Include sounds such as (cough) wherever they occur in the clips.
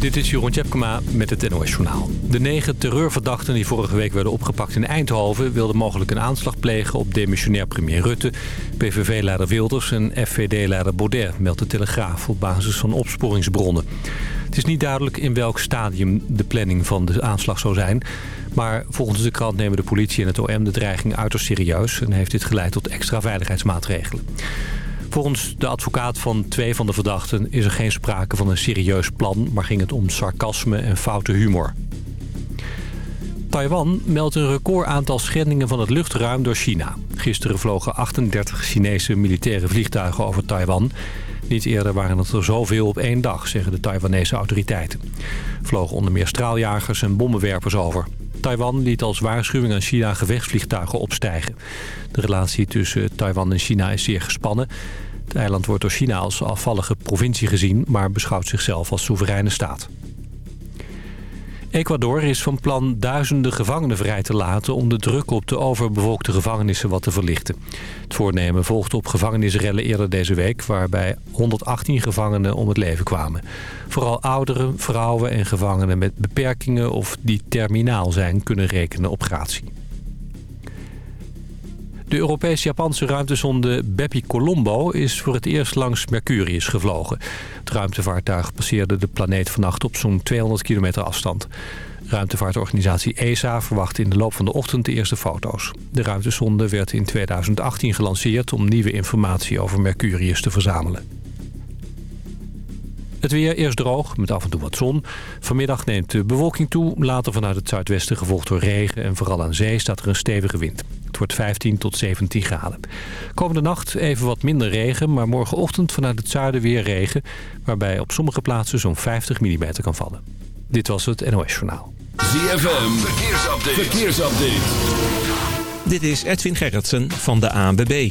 Dit is Jeroen Tjepkema met het NOS Journaal. De negen terreurverdachten die vorige week werden opgepakt in Eindhoven... wilden mogelijk een aanslag plegen op demissionair premier Rutte... PVV-leider Wilders en FVD-leider Baudet... meldt de Telegraaf op basis van opsporingsbronnen. Het is niet duidelijk in welk stadium de planning van de aanslag zou zijn... maar volgens de krant nemen de politie en het OM de dreiging uiterst serieus... en heeft dit geleid tot extra veiligheidsmaatregelen. Volgens de advocaat van twee van de verdachten is er geen sprake van een serieus plan... maar ging het om sarcasme en foute humor. Taiwan meldt een record aantal schendingen van het luchtruim door China. Gisteren vlogen 38 Chinese militaire vliegtuigen over Taiwan. Niet eerder waren het er zoveel op één dag, zeggen de Taiwanese autoriteiten. Vlogen onder meer straaljagers en bommenwerpers over. Taiwan liet als waarschuwing aan China gevechtsvliegtuigen opstijgen. De relatie tussen Taiwan en China is zeer gespannen. Het eiland wordt door China als afvallige provincie gezien... maar beschouwt zichzelf als soevereine staat. Ecuador is van plan duizenden gevangenen vrij te laten... om de druk op de overbevolkte gevangenissen wat te verlichten. Het voornemen volgt op gevangenisrellen eerder deze week... waarbij 118 gevangenen om het leven kwamen. Vooral ouderen, vrouwen en gevangenen met beperkingen... of die terminaal zijn, kunnen rekenen op gratie. De Europees-Japanse ruimtesonde Bepi Colombo is voor het eerst langs Mercurius gevlogen. Het ruimtevaartuig passeerde de planeet vannacht op zo'n 200 kilometer afstand. Ruimtevaartorganisatie ESA verwacht in de loop van de ochtend de eerste foto's. De ruimtesonde werd in 2018 gelanceerd om nieuwe informatie over Mercurius te verzamelen. Het weer eerst droog, met af en toe wat zon. Vanmiddag neemt de bewolking toe, later vanuit het zuidwesten gevolgd door regen... en vooral aan zee staat er een stevige wind. Wordt 15 tot 17 graden. Komende nacht even wat minder regen, maar morgenochtend vanuit het zuiden weer regen... waarbij op sommige plaatsen zo'n 50 mm kan vallen. Dit was het NOS Journaal. ZFM, verkeersupdate. verkeersupdate. Dit is Edwin Gerritsen van de ANWB.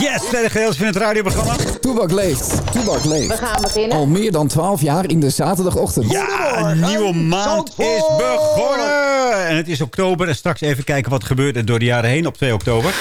Yes, tweede gedeelte van het radioprogramma. Toebak leeft. Toebak leeft. We gaan beginnen. Al meer dan 12 jaar in de zaterdagochtend. Ja, een nieuwe maand is begonnen. En het is oktober. En straks even kijken wat gebeurt er door de jaren heen op 2 oktober.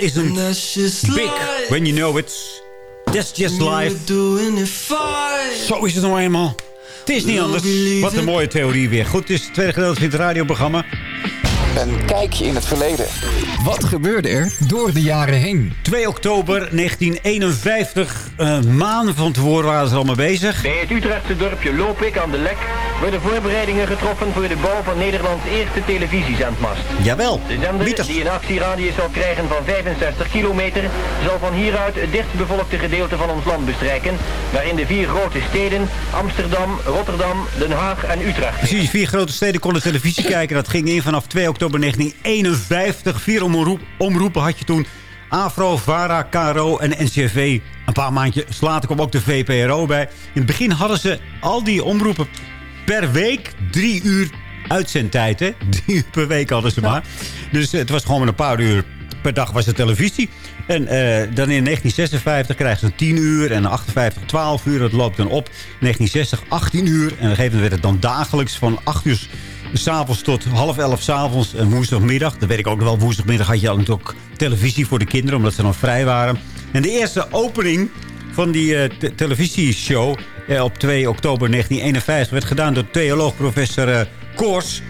Isn't that's just big when you know it. That's just life. Zo is het nou eenmaal. Het is niet anders. Wat een mooie theorie weer. Goed, het is het tweede gedeelte van het radioprogramma. Een kijkje in het verleden. Wat gebeurde er door de jaren heen? 2 oktober 1951. Een maand van tevoren waren ze al mee bezig. Bij het Utrechtse dorpje Lopik aan de Lek worden voorbereidingen getroffen voor de bouw van Nederlands eerste televisiezendmast. Jawel. De zender, Mieters. die een actieradius zal krijgen van 65 kilometer, zal van hieruit het dichtstbevolkte gedeelte van ons land bestrijken, waarin de vier grote steden Amsterdam, Rotterdam, Den Haag en Utrecht Precies, vier grote steden konden televisie kijken. Dat ging in vanaf 2 oktober 1951. Vier omroep, omroepen had je toen. Afro, VARA, KRO en NCV. Een paar maandjes later kwam ook de VPRO bij. In het begin hadden ze al die omroepen per week drie uur uitzendtijd. Hè? (laughs) Drie uur per week hadden ze maar. Dus het was gewoon een paar uur per dag was de televisie. En eh, dan in 1956 krijgen ze 10 uur en 58 12 uur. Dat loopt dan op. 1960 18 uur. En op een gegeven moment werd het dan dagelijks van 8 uur s'avonds tot half 11 s'avonds en woensdagmiddag. Dat weet ik ook wel. Woensdagmiddag had je natuurlijk ook televisie voor de kinderen, omdat ze dan vrij waren. En de eerste opening van die eh, te- televisieshow eh, op 2 oktober 1951 werd gedaan door theoloog professor eh, Koors.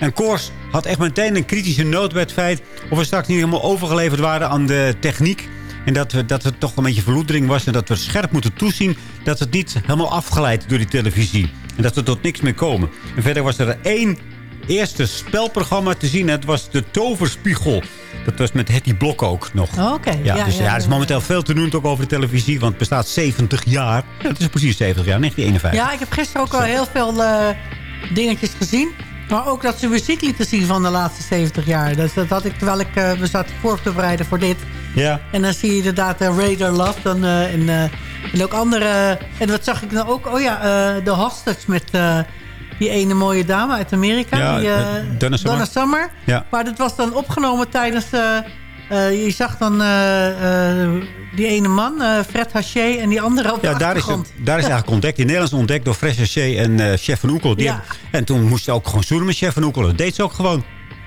En Koors had echt meteen een kritische noot bij het feit... of we straks niet helemaal overgeleverd waren aan de techniek. En dat, we, dat het toch een beetje verloedering was. En dat we scherp moeten toezien dat het niet helemaal afgeleid door die televisie. En dat we tot niks meer komen. En verder was er één eerste spelprogramma te zien. Het was de Toverspiegel. Dat was met Hetty Blok ook nog. Oh, oké. Ja, Ja, dus ja, ja, er is momenteel veel te doen ook over de televisie. Want het bestaat 70 jaar. Ja, het is precies 70 jaar, 1951. Ja, ik heb gisteren ook al heel veel eh, dingetjes gezien. Maar ook dat ze muziek lieten zien van de laatste 70 jaar. Dat, dat had ik terwijl ik eh, me zat voor te bereiden voor dit. Ja. En dan zie je inderdaad uh, Raider Love. Dan, eh, en, eh, en ook andere... En wat zag ik nou ook? Oh ja, eh, de Hostage met eh, die ene mooie dame uit Amerika. Ja, die, eh, eh, Donna Summer. Summer. Ja. Maar dat was dan opgenomen tijdens... eh, eh, je zag dan eh, eh, die ene man, eh, Fred Haché, en die andere op Ja, de daar is, het, daar is eigenlijk ontdekt. In Nederland is ontdekt door Fresh Haché en eh, Chef van Oekel. Die Ja. hebben- en toen moest ze ook gewoon zoenen met Chef van Oekel. Dat deed ze ook gewoon.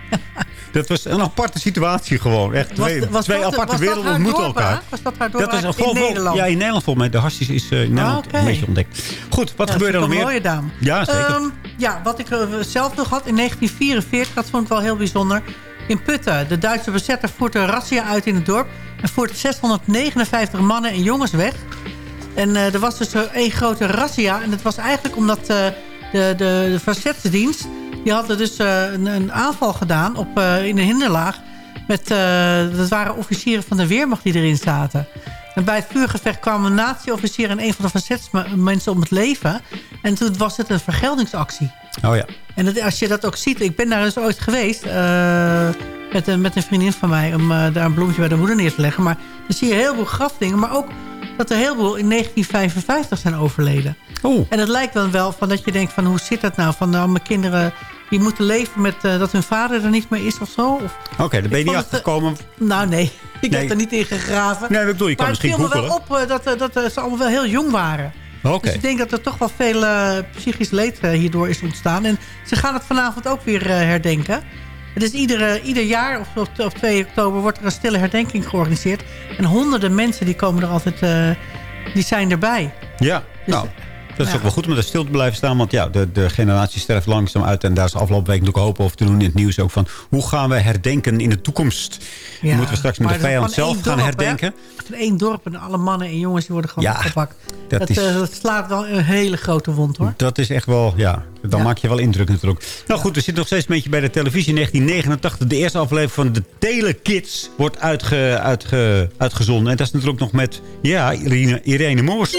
(laughs) dat was een aparte situatie gewoon. Echt twee, Was- was twee dat- aparte werelden ontmoeten elkaar. Was dat haar Dat is gewoon in Nederland? Ja, in Nederland volgens mij. De hasjes is eh, in Nederland oké. een beetje ontdekt. Goed, wat Ja, gebeurde er nog meer? Een mooie dame. Ja, zeker. Ehm, ja, wat ik eh, zelf nog had in 1944, dat vond ik wel heel bijzonder. In Putten, de Duitse bezetter voert een razzia uit in het dorp... en voert 659 mannen en jongens weg. En eh, er was dus één grote razzia. En dat was eigenlijk omdat de, de, de. Die hadden dus eh, een, een aanval gedaan op, eh, in een hinderlaag... Met, eh, dat waren officieren van de Weermacht die erin zaten. En bij het vuurgevecht kwamen een nazi-officier en een van de verzetsmensen om het leven. En toen was het een vergeldingsactie. Oh ja. En dat, als je dat ook ziet, ik ben daar eens ooit geweest... met, een, met een vriendin van mij om daar een bloemetje bij de moeder neer te leggen. Maar dan zie je heel veel grafdingen. Maar ook dat er heel veel in 1955 zijn overleden. Oeh. En het lijkt dan wel van dat je denkt van hoe zit dat nou? Van nou, mijn kinderen die moeten leven met eh, dat hun vader er niet meer is of zo? Oké, daar ben je niet het, achtergekomen. nou nee, ik Nee. heb er niet in gegraven. Nee, ik bedoel, je kan maar het misschien viel me wel googelen. op eh, dat, eh, dat eh, ze allemaal wel heel jong waren. Oké. Dus ik denk dat er toch wel veel eh, psychisch leed eh, hierdoor is ontstaan. En ze gaan het vanavond ook weer eh, herdenken. Het is iedere, ieder jaar, of op 2 oktober, wordt er een stille herdenking georganiseerd. En honderden mensen die komen er altijd, eh, die zijn erbij. Ja, Dus, nou, dat is ja. ook wel goed om er stil te blijven staan. Want ja, de, de generatie sterft langzaam uit. En daar is afgelopen week natuurlijk hoop over te doen in het nieuws ook van... hoe gaan we herdenken in de toekomst? Ja, Moeten we straks met de vijand zelf gaan dorp, hè? herdenken? Is één dorp en alle mannen en jongens die worden gewoon Ja, opgepakt. dat Dat, is- eh, dat slaat wel een hele grote wond hoor. Dat is echt wel, ja, dan maak je wel indruk natuurlijk. Nou goed, we zitten nog steeds een beetje bij de televisie. 1989, de eerste aflevering van de Telekids wordt uitge, uitge, uitgezonden. En dat is natuurlijk nog met, ja, Irene, Irene Moors.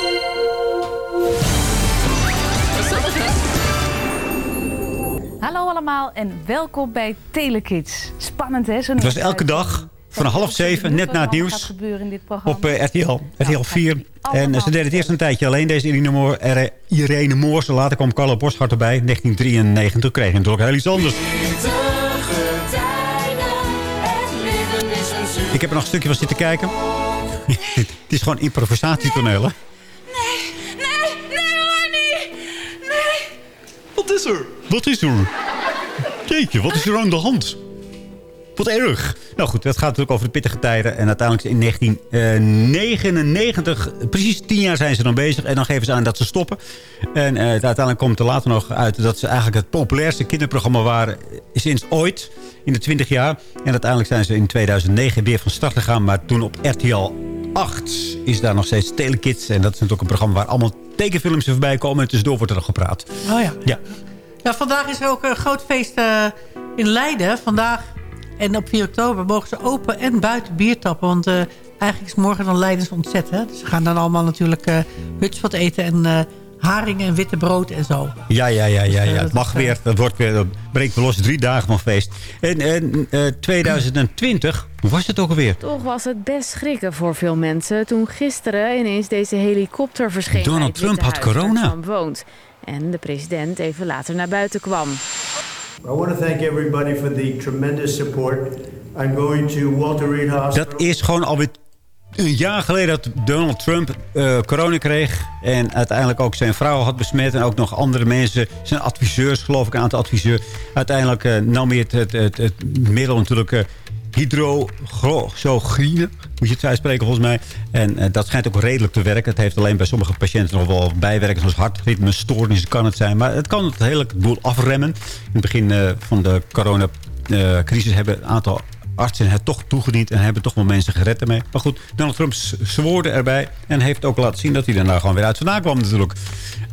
Hallo allemaal en welkom bij Telekids. Spannend hè? Zo'n Het was elke dag van half zeven, net na het nieuws. gaat gebeuren in dit programma? Op eh, RTL, RTL Nou, 4. gaat En allemaal ze deden het eerst een tijdje alleen, deze Irene, Moor, eh, Irene Moors. Later kwam Carlo Boschart erbij, 1993. Toen kreeg je natuurlijk heel iets anders. Ik heb er nog een stukje van zitten kijken. (laughs) het is gewoon improvisatietoneel, hè? Wat is er? Wat is er? Jeetje, wat is er aan de hand? Wat erg. Nou goed, dat gaat natuurlijk over de pittige tijden. En uiteindelijk in 1999, precies tien jaar zijn ze dan bezig. En dan geven ze aan dat ze stoppen. En eh, uiteindelijk komt er later nog uit dat ze eigenlijk het populairste kinderprogramma waren sinds ooit. In de 20 jaar. En uiteindelijk zijn ze in 2009 weer van start gegaan. Maar toen op RTL 8 is daar nog steeds Telekids. En dat is natuurlijk een programma waar allemaal tekenfilms voorbij komen. En tussendoor wordt er nog gepraat. Oh ja. Ja, Ja, vandaag is er ook een groot feest eh, in Leiden. Vandaag en op 4 oktober mogen ze open en buiten bier tappen. Want eh, eigenlijk is morgen dan Leidens ontzet. Hè? Dus ze gaan dan allemaal natuurlijk hutjes wat eten en haringen en witte brood en zo. Ja, ja, ja, ja, ja. dat Het mag weer. Dat wordt weer. Dat breekt weer los. Drie dagen van feest. En, en eh, 2020, hoe was het ook alweer? Toch was het best schrikken voor veel mensen toen gisteren ineens deze helikopter verscheen. Donald het Trump had corona. Woont. En de president even later naar buiten kwam. I want to thank everybody for the tremendous support. I'm going to Walter Reed Hospital. Dat is gewoon alweer een jaar geleden dat Donald Trump eh, corona kreeg. En uiteindelijk ook zijn vrouw had besmet. En ook nog andere mensen. Zijn adviseurs, geloof ik, een aantal adviseurs. Uiteindelijk eh, nam hij het, het, middel natuurlijk... hydroxygrine, moet je het uitspreken volgens mij. En dat schijnt ook redelijk te werken. Het heeft alleen bij sommige patiënten nog wel bijwerken... zoals hartritmestoornissen kan het zijn. Maar het kan het hele boel afremmen. In het begin van de coronacrisis hebben een aantal artsen het toch toegediend... en hebben toch wel mensen gered ermee. Maar goed, Donald Trump zwoorde erbij... en heeft ook laten zien dat hij daarna gewoon weer uit vandaan kwam natuurlijk.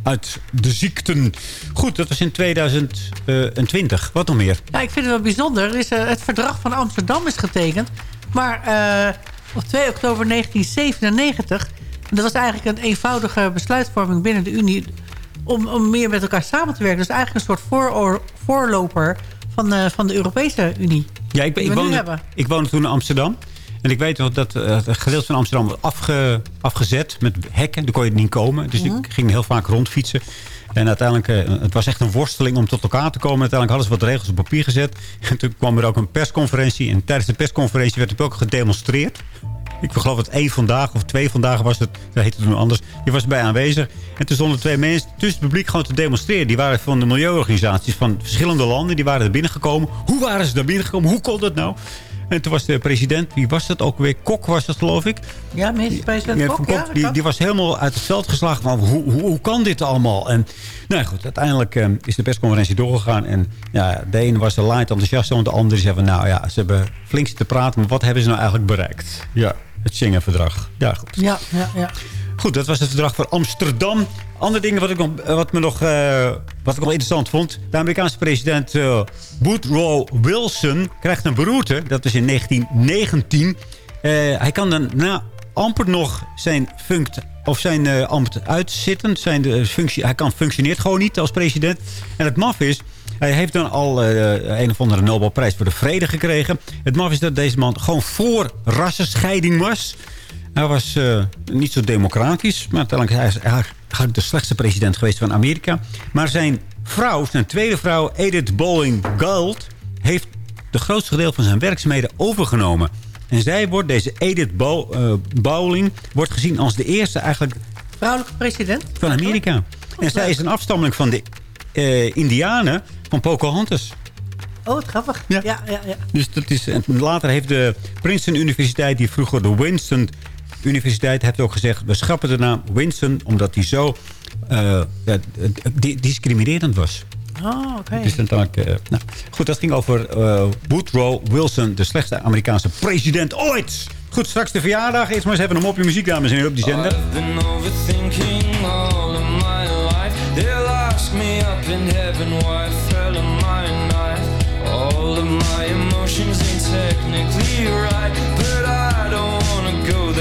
Uit de ziekten. Goed, dat was in 2020. Wat nog meer? Ja, ik vind het wel bijzonder. Er is, eh, het verdrag van Amsterdam is getekend. Maar eh, op 2 oktober 1997... en dat was eigenlijk een eenvoudige besluitvorming binnen de Unie... om, om meer met elkaar samen te werken. Dus eigenlijk een soort voorloper van, eh, van de Europese Unie. Ja, ik, woonde, ik woonde toen in Amsterdam. En ik weet nog dat eh, het gedeelte van Amsterdam was afge, afgezet met hekken. Daar kon je niet komen. Dus Mhm. ik ging heel vaak rondfietsen. En uiteindelijk, eh, het was echt een worsteling om tot elkaar te komen. Uiteindelijk hadden ze wat regels op papier gezet. (laughs) En toen kwam er ook een persconferentie. En tijdens de persconferentie werd er ook gedemonstreerd. Ik geloof dat één vandaag of twee vandaag was het. Dat heette toen anders. Die was bij aanwezig. En toen stonden twee mensen tussen het publiek gewoon te demonstreren. Die waren van de milieuorganisaties van verschillende landen. Die waren er binnengekomen. Hoe waren ze daar binnengekomen? Hoe kon dat nou? En toen was de president, wie was dat ook weer? Kok was dat geloof ik. Ja, minister-president Ja, Kok, Van ja, Kok, dat die, die was helemaal uit het veld geslagen van hoe, hoe, hoe kan dit allemaal? En nou ja, goed, uiteindelijk eh, is de persconferentie doorgegaan. En ja, de ene was er light enthousiast en de andere zei van nou ja, ze hebben flink zitten praten. Maar wat hebben ze nou eigenlijk bereikt? Ja, het Schengen-verdrag. Ja, goed. Ja, ja, ja. Goed, dat was het verdrag voor Amsterdam. Andere dingen wat ik nog, wat me nog, eh, wat ik nog interessant vond. De Amerikaanse president eh, Woodrow Wilson krijgt een beroerte. Dat is in 1919. Eh, hij kan dan na amper nog zijn, funct, of zijn eh, ambt uitzitten. Zijn functie, hij kan, functioneert gewoon niet als president. En het maf is... Hij heeft dan al eh, een of andere Nobelprijs voor de vrede gekregen. Het maf is dat deze man gewoon voor rassenscheiding was. Hij was eh, niet zo democratisch. Maar uiteindelijk hij is hij eigenlijk de slechtste president geweest van Amerika. Maar zijn vrouw, zijn tweede vrouw, Edith Bowling Gould... heeft de grootste gedeelte van zijn werkzaamheden overgenomen. En zij wordt, deze Edith eh, Bowling, wordt gezien als de eerste eigenlijk Vrouwelijke president? van Amerika. En zij is een afstammeling van de eh, Indianen van Pocahontas. Oh, wat grappig. Ja. Ja, ja, ja. Dus dat is, en later heeft de Princeton Universiteit, die vroeger de Winston Universiteit, heeft ook gezegd... we schrappen de naam Winston omdat die zo eh, ja, di- discriminerend was. Oh, oké. Dus dan eh, nou, goed, dat ging over eh, Woodrow Wilson, de slechtste Amerikaanse president ooit. Goed, straks de verjaardag. Eerst maar eens even een mopje muziek, dames en heren, op die zender. I've been overthinking all of my life. They'll ask me up in heaven why I fell in my knife. All of my emotions ain't technically right, but I don't wanna go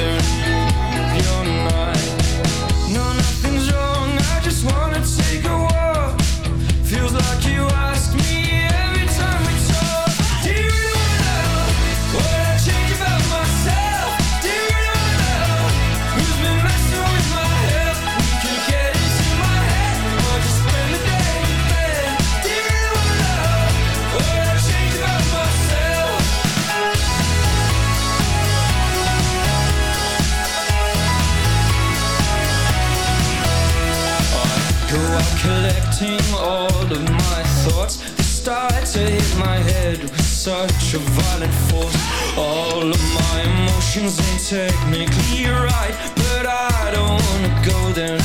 all of my thoughts. They start to hit my head with such a violent force. All of my emotions ain't technically right But I don't wanna go there.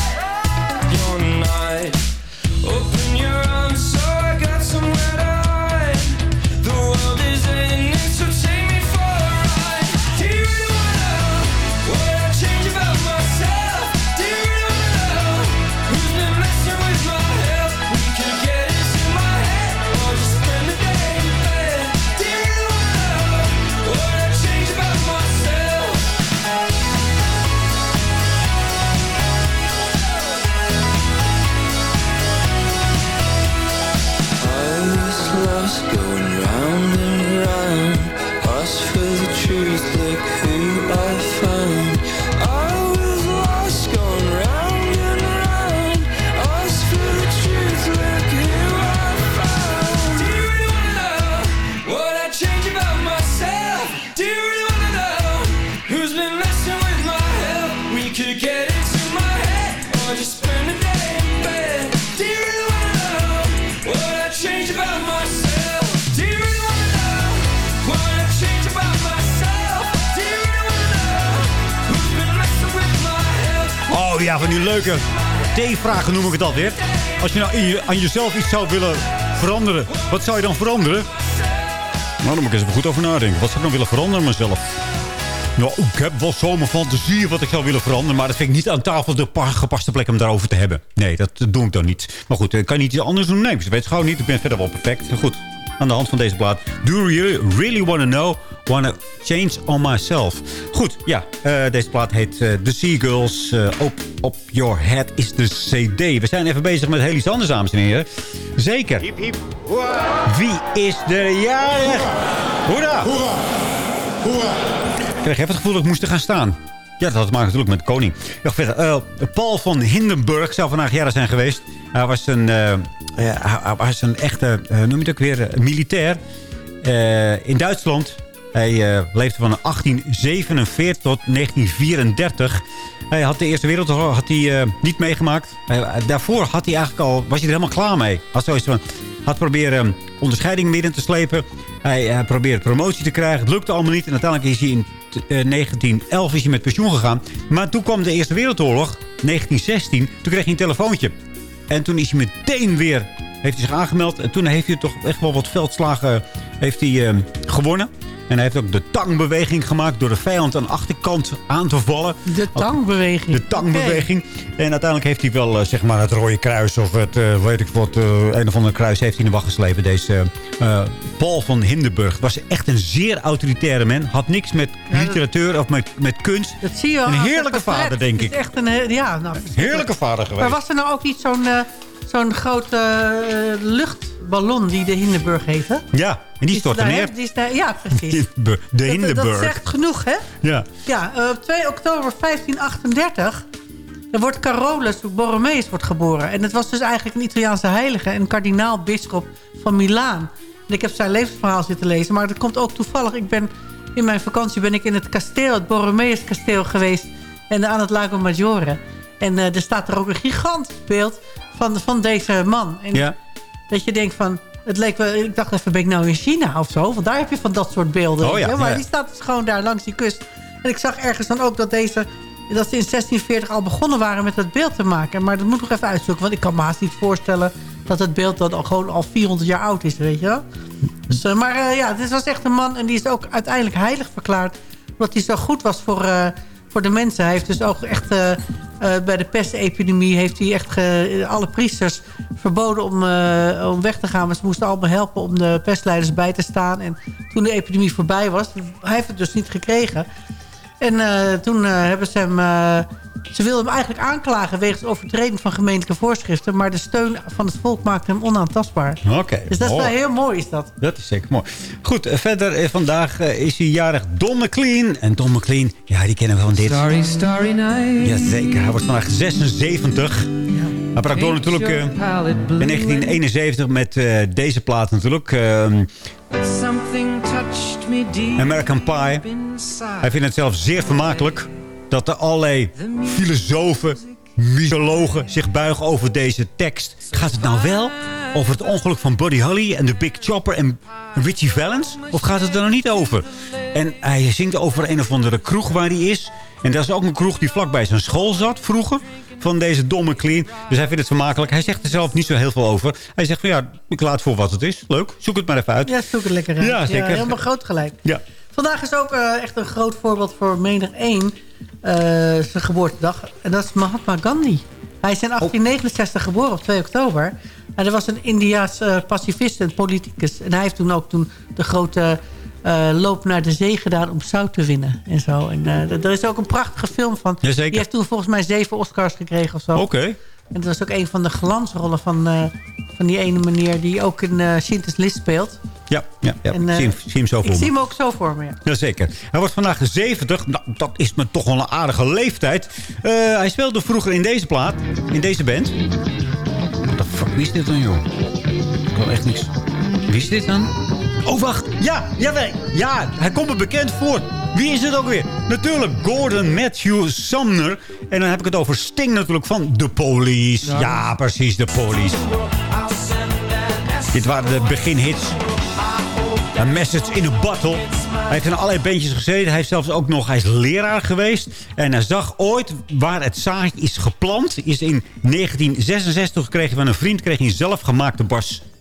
You're not. Open noem ik het alweer. Als je nou aan jezelf iets zou willen veranderen, wat zou je dan veranderen? Nou, daar moet ik eens even goed over nadenken. Wat zou ik dan willen veranderen mezelf? Nou, ik heb wel zo mijn fantasie wat ik zou willen veranderen. Maar dat vind ik niet aan tafel de pa- gepaste plek om daarover te hebben. Nee, dat doe ik dan niet. Maar goed, ik kan niet iets anders doen. Nee, ik weet het gewoon niet. Ik ben verder wel perfect. Goed, aan de hand van deze plaat. Do you really want to know? Wanna change on myself. Goed, ja. eh, deze plaat heet eh, The Seagulls. eh op, op Your Head is de CD. We zijn even bezig met heel iets anders, dames en heren. Zeker. Wie is de jarig? Hoera! Ik kreeg even het gevoel dat ik moest gaan staan. Ja, dat had te maken natuurlijk met de koning. Ja, verder, Paul van Hindenburg zou vandaag jaren zijn geweest. Hij was een, hij hij was een echte, eh, noem het ook weer, eh, militair eh, in Duitsland. Hij eh, leefde van 1847 tot 1934. Hij had de Eerste Wereldoorlog had hij, eh, niet meegemaakt. Daarvoor had hij eigenlijk al, was hij er helemaal klaar mee. Had zoiets van, had proberen um, onderscheiding midden te slepen. Hij eh, probeerde promotie te krijgen. Het lukte allemaal niet. En uiteindelijk is hij in t- eh, 1911 is hij met pensioen gegaan. Maar toen kwam de Eerste Wereldoorlog, 1916. Toen kreeg hij een telefoontje. En toen is hij meteen weer heeft hij zich aangemeld. En toen heeft hij toch echt wel wat veldslagen heeft hij, eh, gewonnen. En hij heeft ook de tangbeweging gemaakt door de vijand aan de achterkant aan te vallen. De tangbeweging. De tangbeweging. En uiteindelijk heeft hij wel eh, zeg maar het Rode Kruis of het, eh, weet ik wat, eh, een of andere kruis heeft hij in de wacht geslepen. Deze Paul van Hindenburg was echt een zeer autoritaire man. Had niks met literatuur of met, met kunst. Dat zie je wel Een heerlijke vader, denk ik. is echt een, ja, nou, Heerlijke vader geweest. Maar was er nou ook niet zo'n zo'n grote eh, luchtballon die de Hindenburg heeft, hè? Ja, en die daar, neer. Die is daar, ja, precies. (laughs) De Dat, Hindenburg. dat zegt genoeg, hè? Ja. Ja, op 2 oktober 1538 er wordt Carolus Borromeus wordt geboren. En het was dus eigenlijk een Italiaanse heilige... en kardinaal-bisschop van Milaan. En ik heb zijn levensverhaal zitten lezen. Maar dat komt ook toevallig. Ik ben, in mijn vakantie ben ik in het kasteel, het Borromeus kasteel geweest... en aan het Lago Maggiore. En eh, er staat er ook een gigantisch beeld van, van deze man. En Ja. dat je denkt van... Het leek wel, ik dacht even, ben ik nou in China of zo? Want daar heb je van dat soort beelden. Oh ja. Maar die staat dus gewoon daar langs die kust. En ik zag ergens dan ook dat deze... Dat ze in 1640 al begonnen waren met dat beeld te maken. Maar dat moet ik nog even uitzoeken. Want ik kan me haast niet voorstellen dat het beeld dan al gewoon al 400 jaar oud is. Weet je wel? Dus, eh, maar eh, ja, dit was echt een man. En die is ook uiteindelijk heilig verklaard. Omdat hij zo goed was voor, voor de mensen. Hij heeft dus ook echt... eh, bij de pestepidemie heeft hij echt ge- alle priesters verboden om, eh, om weg te gaan. Maar ze moesten allemaal helpen om de pestleiders bij te staan. En toen de epidemie voorbij was, hij heeft het dus niet gekregen. En eh, toen hebben ze hem... ze wilden hem eigenlijk aanklagen wegens overtreding van gemeentelijke voorschriften. Maar de steun van het volk maakte hem onaantastbaar. Oké. Dus dat is wel heel mooi, is dat. Dat is zeker mooi. Goed, eh, verder eh, vandaag eh, is hij jarig Don McLean. En Don McLean, ja, die kennen we van dit. Starry, starry night. Jazeker, hij wordt vandaag 76. Hij brak door natuurlijk eh, in 1971 met eh, deze plaat natuurlijk. ehm, American Pie. Hij vindt het zelf zeer vermakelijk dat er allerlei filosofen, mythologen zich buigen over deze tekst. Gaat het nou wel over het ongeluk van Buddy Holly en de Big Chopper en Richie Valens? Of gaat het er nou niet over? En hij zingt over een of andere kroeg waar hij is. En dat is ook een kroeg die vlakbij zijn school zat vroeger. Van deze domme clean. Dus hij vindt het vermakelijk. Hij zegt er zelf niet zo heel veel over. Hij zegt van ja, ik laat voor wat het is. Leuk, zoek het maar even uit. Ja, zoek het lekker uit. Ja, zeker. helemaal groot gelijk. Ja. Vandaag is ook eh, echt een groot voorbeeld voor menig één. eh, zijn geboortedag. En dat is Mahatma Gandhi. Hij is in 1869 geboren op 2 oktober. En hij was een Indiaas eh, pacifist en politicus. En hij heeft toen ook toen de grote loop naar de zee gedaan om zout te winnen. En zo. En er is ook een prachtige film van. Jazeker. Die heeft toen volgens mij zeven Oscars gekregen of zo. Oké. En dat was ook een van de glansrollen van, eh, van die ene meneer... die ook in uh, Sintes List speelt. Ja, ja, ja. En, eh, zie, hem, zie hem zo voor Ik me. zie hem ook zo voor me, ja. Jazeker. Hij wordt vandaag 70. Nou, dat is me toch wel een aardige leeftijd. Hij speelde vroeger in deze plaat. In deze band. Wat de fuck, wie is dit dan, joh? Ik wil echt niks. Wie is dit dan? Oh, wacht. Ja, ja, nee. ja, hij komt me bekend voor. Wie is het ook weer? Natuurlijk Gordon Matthew Sumner. En dan heb ik het over Sting natuurlijk van The Police. Ja, precies, The Police. Dit waren de beginhits. A Message in a Bottle. Hij heeft in allerlei bandjes gezeten. Hij, heeft zelfs ook nog, hij is leraar geweest. En hij zag ooit waar het zaadje is geplant. Is in 1966 gekregen van een vriend. Kreeg hij een zelfgemaakte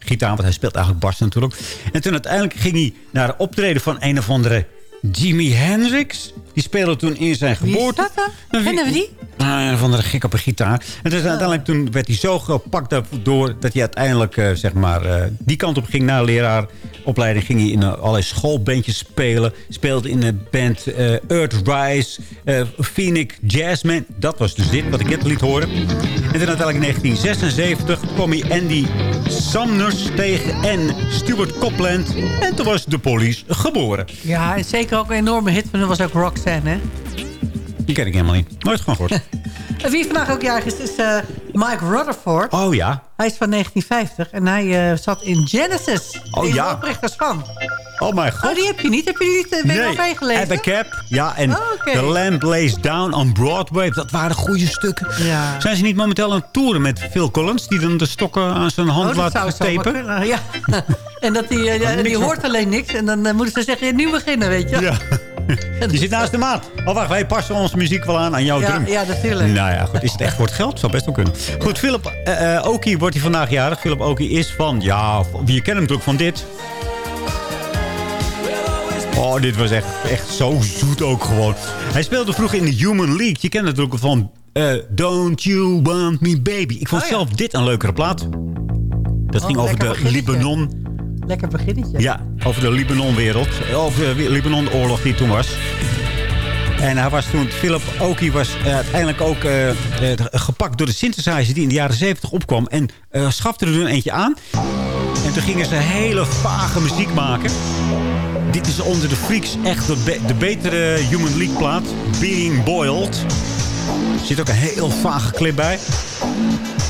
basgitaar. Want hij speelt eigenlijk bas natuurlijk. En toen uiteindelijk ging hij naar optreden van een of andere Jimi Hendrix. Die speelde toen in zijn Wie is geboorte. dat dan? Kennen we die? Ah, van de gek op een gitaar. En dus uiteindelijk toen werd hij zo gepakt door dat hij uiteindelijk eh, zeg maar, eh, die kant op ging naar leraaropleiding. Ging hij in uh, allerlei schoolbandjes spelen. Speelde in de band uh, Earth Rise, uh, Phoenix Jazzman. Dat was dus dit wat ik net liet horen. En toen uiteindelijk in 1976 kwam hij Andy Sumners tegen en Stuart Copeland. En toen was de police geboren. Ja, en zeker ook een enorme hit. Maar dat was ook Roxanne, hè? Die ken ik helemaal niet. Nooit van gehoord. En (laughs) wie vandaag ook jarig is, is uh, Mike Rutherford. Oh ja. Hij is van 1950 en hij uh, zat in Genesis. Oh in ja. oprichters van. Oh mijn god. Oh, die heb je niet? Heb je die niet? Je nee. overheen gelezen? At the Cap. Ja, en oh, okay. The Lamb Lays Down on Broadway. Dat waren goede stukken. Ja. Zijn ze niet momenteel aan het toeren met Phil Collins... die dan de stokken aan zijn hand oh, laat zou tapen? Ja. (laughs) en dat die, uh, die hoort alleen niks. En dan uh, moeten ze zeggen, nu beginnen, weet je. Ja. (laughs) Je zit naast de maat. Oh, wacht, wij passen onze muziek wel aan aan jouw ja, drum. Ja, natuurlijk. Nou ja, goed. Is het echt voor het geld? Zou best wel kunnen. Goed, Philip uh, Oki wordt hij vandaag jarig. Philip Oki is van, ja, wie kent hem natuurlijk van dit. Oh, dit was echt, echt zo zoet ook gewoon. Hij speelde vroeger in de Human League. Je kent het natuurlijk van uh, Don't You Want Me Baby. Ik vond oh, ja. zelf dit een leukere plaat. Dat oh, ging over de. Libanon... Lekker beginnetje. Ja, over de Libanon-wereld. Over de Libanon-oorlog die toen was. En hij was toen, Philip Oki was uh, uiteindelijk ook uh, uh, gepakt door de synthesizer die in de jaren 70 opkwam. En schafte er een eentje aan. En toen gingen ze hele vage muziek maken. Dit is onder de freaks echt de betere Human League plaat. Being Boiled. Er zit ook een heel vage clip bij.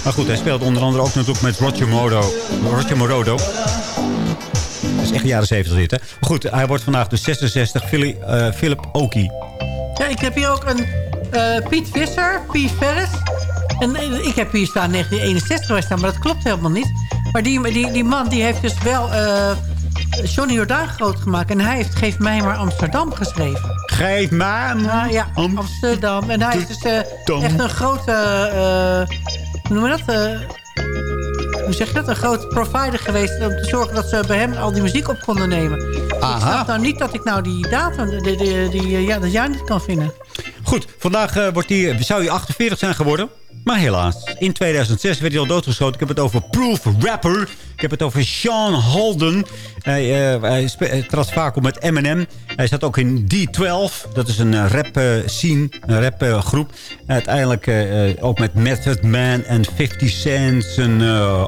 Maar goed, hij speelt onder andere ook natuurlijk met Roger Morodo. Roger Morodo. Is echt de jaren 70 dit, hè? Maar goed, hij wordt vandaag dus 66. Philly, uh, Philip Oki. Ja, ik heb hier ook een uh, Piet Visser, Piet Ferris. En eh, ik heb hier staan 1961 bij staan, maar dat klopt helemaal niet. Maar die, die, die man die heeft dus wel eh, Johnny Jordaan groot gemaakt. En hij heeft Geef mij maar Amsterdam geschreven. Geef mij Ja, ja Am- Amsterdam. En hij is dus eh, echt een grote... eh, hoe noem je dat? Hoe zeg je dat? Een grote provider geweest om te zorgen dat ze bij hem al die muziek op konden nemen. Ik Aha. snap nou niet dat ik nou die datum, die, die, die, eh, ja, dat jaar niet kan vinden. Goed, vandaag eh, wordt zou hij 48 zijn geworden. Maar helaas, in 2006 werd hij al doodgeschoten. Ik heb het over Proof Rapper. Ik heb het over Sean Holden. Hij, eh, hij trad vaak op met Eminem. Hij zat ook in D12. Dat is een eh, rap scene, een rap groep. uiteindelijk ook met Method Man en 50 Cent. En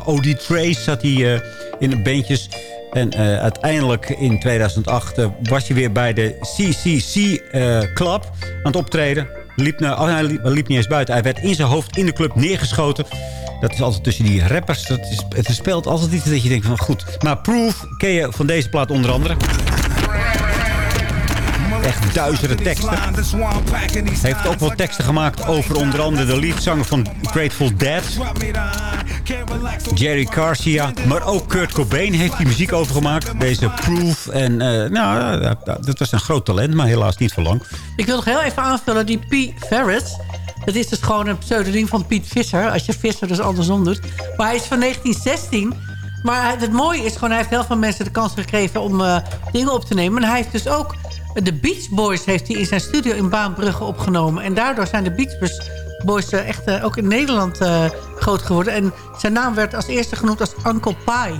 OD Trace zat hij in de bandjes. En eh, uiteindelijk in 2008 eh, was hij weer bij de CCC eh, Club aan het optreden. Liep naar, oh, hij liep, niet eens buiten. Hij werd in zijn hoofd in de club neergeschoten. Dat is altijd tussen die rappers. Dat is, het speelt altijd iets dat je denkt van goed. Maar Proof ken je van deze plaat onder andere. Echt duizenden teksten. Hij heeft ook wel teksten gemaakt over onder andere de liedzanger van Grateful Dead. Jerry Garcia. Maar ook Kurt Cobain heeft die muziek over gemaakt. Deze Proof. En eh, nou, ja, dat was een groot talent, maar helaas niet voor lang. Ik wil nog heel even aanvullen, die P. Ferris... dat is dus gewoon een pseudoniem van Piet Visser... als je Visser dus andersom doet. Maar hij is van 1916... Maar het mooie is gewoon, hij heeft heel veel mensen de kans gegeven om eh, dingen op te nemen. En hij heeft dus ook de Beach Boys heeft hij in zijn studio in Baanbrugge opgenomen. En daardoor zijn de Beach Boys eh, echt eh, ook in Nederland eh, groot geworden. En zijn naam werd als eerste genoemd als Uncle Pie.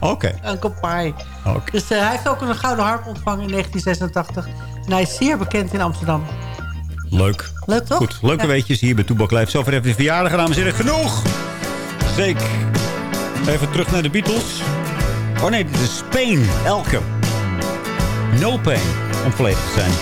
Oké. (laughs) Uncle Pie. Oké. Dus hij heeft ook een gouden harp ontvangen in 1986. En hij is zeer bekend in Amsterdam. Leuk. Leuk toch? Goed, leuke Ja. weetjes hier bij Toebak Live. Zover even de verjaardag, dames en heren. Genoeg! Zeker. Even terug naar de Beatles. Oh nee, dit is Pain, Elke. No Pain, om volledig te zijn.